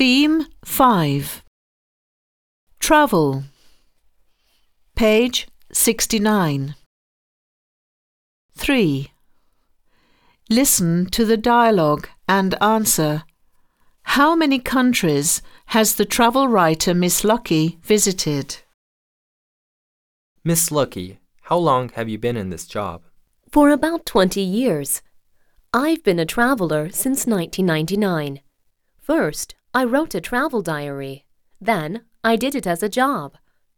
Theme 5 Travel Page 69 3. Listen to the dialogue and answer. How many countries has the travel writer Miss Lucky visited? Miss Lucky, how long have you been in this job? For about 20 years. I've been a traveler since 1999. First, I wrote a travel diary. Then, I did it as a job.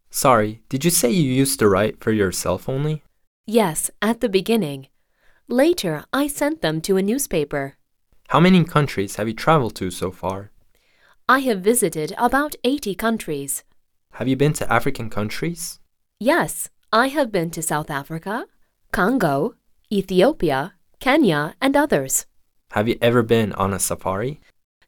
Sorry, did you say you used to write for yourself only? Yes, at the beginning. Later, I sent them to a newspaper. How many countries have you traveled to so far? I have visited about 80 countries. Have you been to African countries? Yes, I have been to South Africa, Congo, Ethiopia, Kenya, and others. Have you ever been on a safari?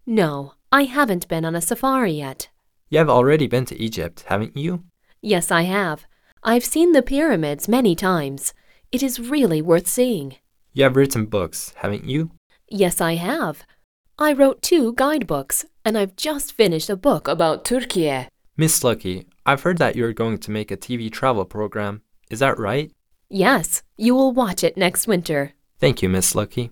No, I haven't been on a safari yet. You have already been to Egypt, haven't you? Yes, I have. I've seen the pyramids many times. It is really worth seeing. You have written books, haven't you? Yes, I have. I wrote two guidebooks, and I've just finished a book about Turkey. Miss Lucky, I've heard that you're going to make a TV travel program. Is that right? Yes, you will watch it next winter. Thank you, Miss Lucky.